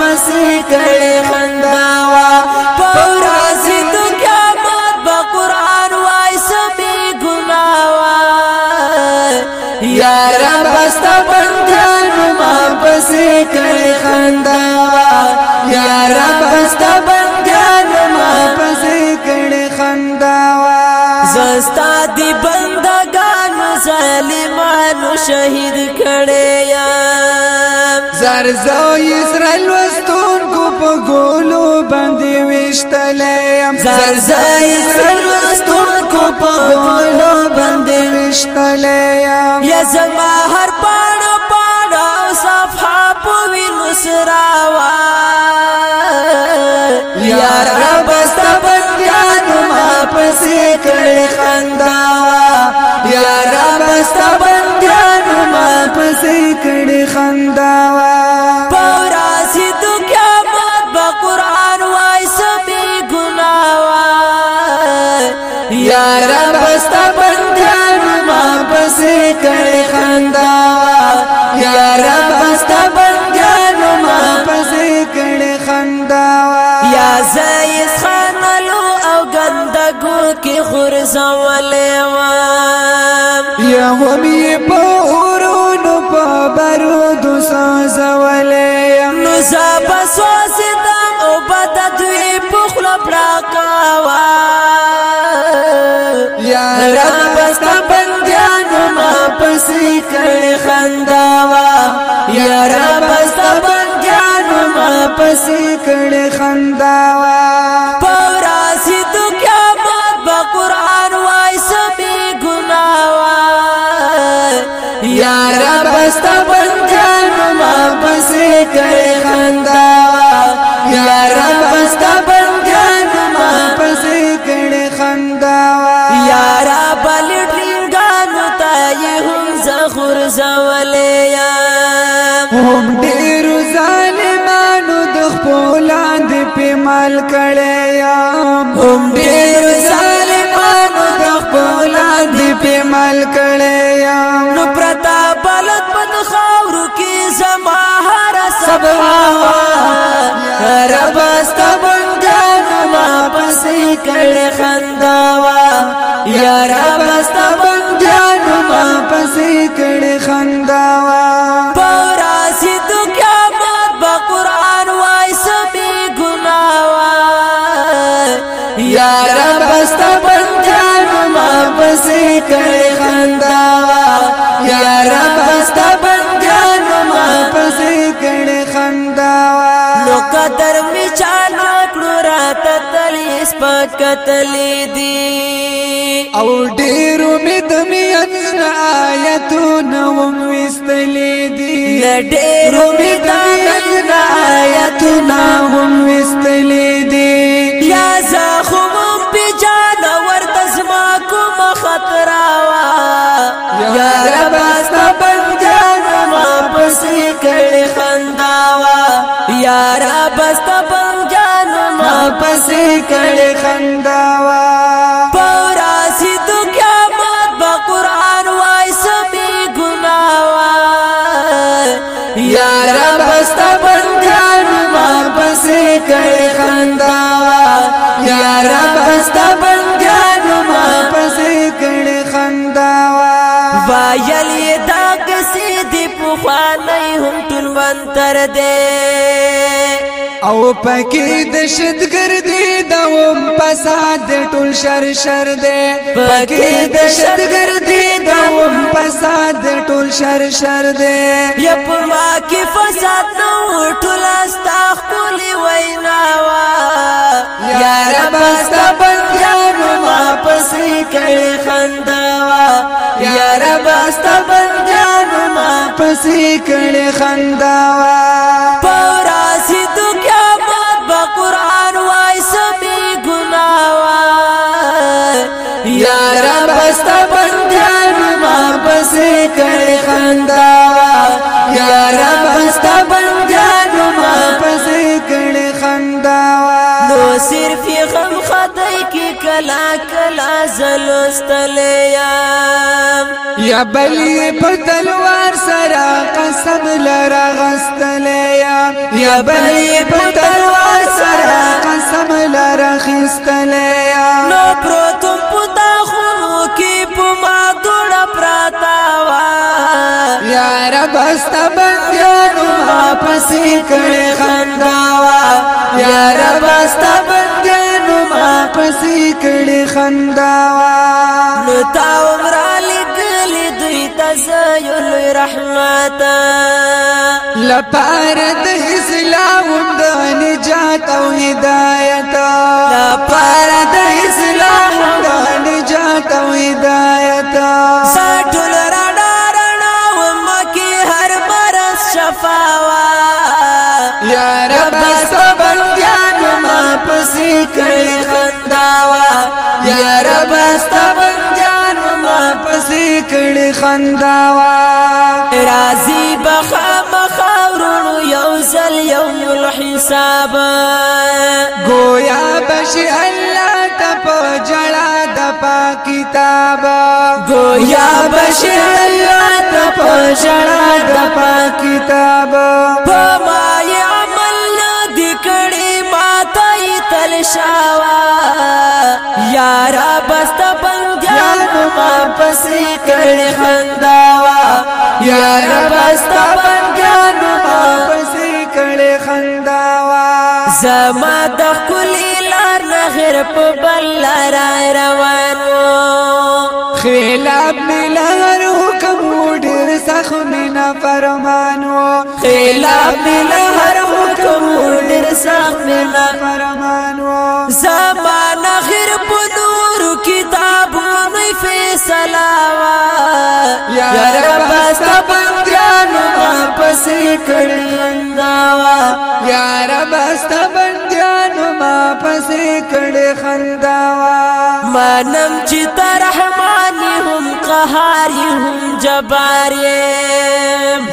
پس کړي خندا وا پر ازد قیامت با قران وای سمې ګناوا یا رب است بندان ما پس کړي خندا وا یا رب است بندان ما پس کړي خندا وا زستا دی بندگان ظالمانو شهید کړي زای اسرائیل وستون کو په ګولو باندې وشتلې زر زای اسرائیل وستون کو په ګولو باندې وشتلې یا زما هر پاڼ پاڼ او صفه په وینو سراوا یا رب ستبندیان ما پسې کړې خندا یا رب ستبندیان ما پسې کړې خندا بندا یا رب استا بنګانو ما پسې کړي خندا یا زایس خانلو او ګندګو کې خورځولې وا یا ومي په اورونو په بارودو سازولې نو زابا سوسدم او بد دوی په خپل پړا کاوا یا رب سی کړي خنداوا یا رب سبن جان ما پسې کړي خنداوا پراسی تو قیامت با قران وای سمي ګناوا یا رب سبن جان ما پسې کړي خنداوا هم ډېر ظالمانو د خپل اند په مال کړي هم ډېر ظالمانو د خپل اند په مال کړي نو پرتا بلد په خاورو کې زما هر سبا رب استبنګان ما پسې کړي خنداوا یا رب استبنګان ما پسې کړي خنداوا کړي خندا یا رب است بندګانو ما پسې کړي خندا نو قدر می چانه کړو رات تلې سپک تلې دی او ډېر می دمي ان آیتو نو وستلې دی ډېر می دمي ان آیتو نو وستلې بستا بنجانو ما پسې کړي خنداوا پوراسی تو قیامت با قران وای سمي ګناوا یا رب بستا بنجانو ما پسې کړي خنداوا یا رب بستا بنجانو ما پسې کړي خنداوا وایلی دا کسې دی په خوانې هم تر وان تر دې او پکې د شتګردي د و فساد ټول شر شر دې پکې د شتګردي د و فساد ټول شر شر دې یا په ما کې فساد نو ټول استا خپل وینا وا یا رب استا بندیانو ما پسې کړي خندوا یا رب استا بندیانو ما پسې کړي خندوا پسې کړي خندا یا رب استا بندګانو ما پسې کړي خندا نو صرف غم خدای کی کلا کلا زلستلیا یا بلی په تلوار سره قسم لرا غستلیا یا بلی په تلوار سره قسم لرا خستلیا نو پرو ستا بندیانو ما پسی کڑی خنداوا یا رب ستا بندیانو ما پسی کڑی خنداوا نتا عمرہ لکلی دوی تزایو لوی رحمتا لپارد اسلام دا نجات او ہدایت کړي خندا وا راضي بخا مخاورونو یو زل یو الحساب گویا بشي الله تپ جړا د پا کتاب گویا بشي الله تپ جړا د پا کتاب پما عمل دکړي ماته تل شاوا یارا بس نو ما پسې کړې خندا وا یا رب استا بنګانو ما پسې کړې خندا وا زما د خپلې لار نه غیر په بل لار روانو خلاف ملار حکم ډېر زخمي نه فرمانو خلاف ملار حکم ډېر زخمي نه فرمانو زما بلاوا یا رب استا بندیانو ما پسې کړنداوا یا رب استا بندیانو ما پسې کړې خنداوا منم چې ترحمان هم قهار هم جبار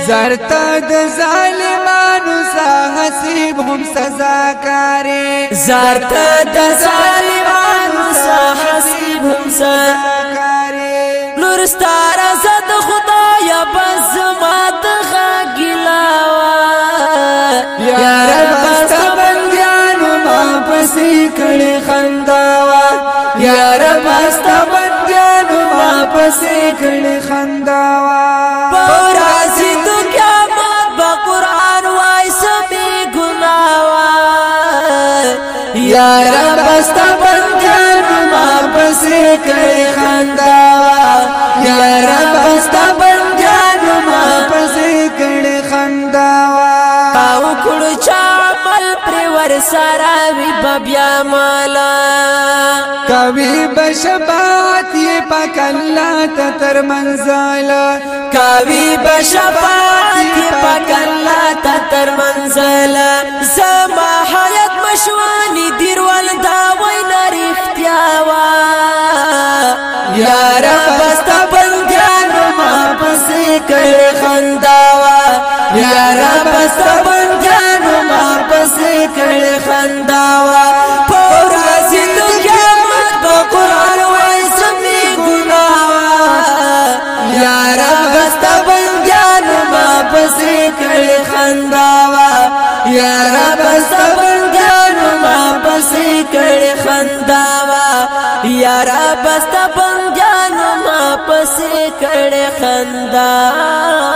زرتا د ظالمانو صاحب هم سزا کارې زرتا د ظالمانو صاحب هم سزا پسې کړي خندا یا رب استا بندګانو ما پسې کړي خندا پر اسید قیامت با قران وای سبي ګناوا یا رب استا بندګانو ما پسې کړي خندا مالا کوي بشفاعت یې پاک الله ته تر منزل کوي بشفاعت یې پاک الله ته تر منزل زما حیات مشوانی دیروال دا وای نری اختیاوا یا رب استا بندیانو ما پسې کړ خنداوا یا رب استا بندیانو ما پسې کړ یا رب صبر ګانو ما پسې کړې خندا وا یا رب صبر ګانو ما پسې کړې خندا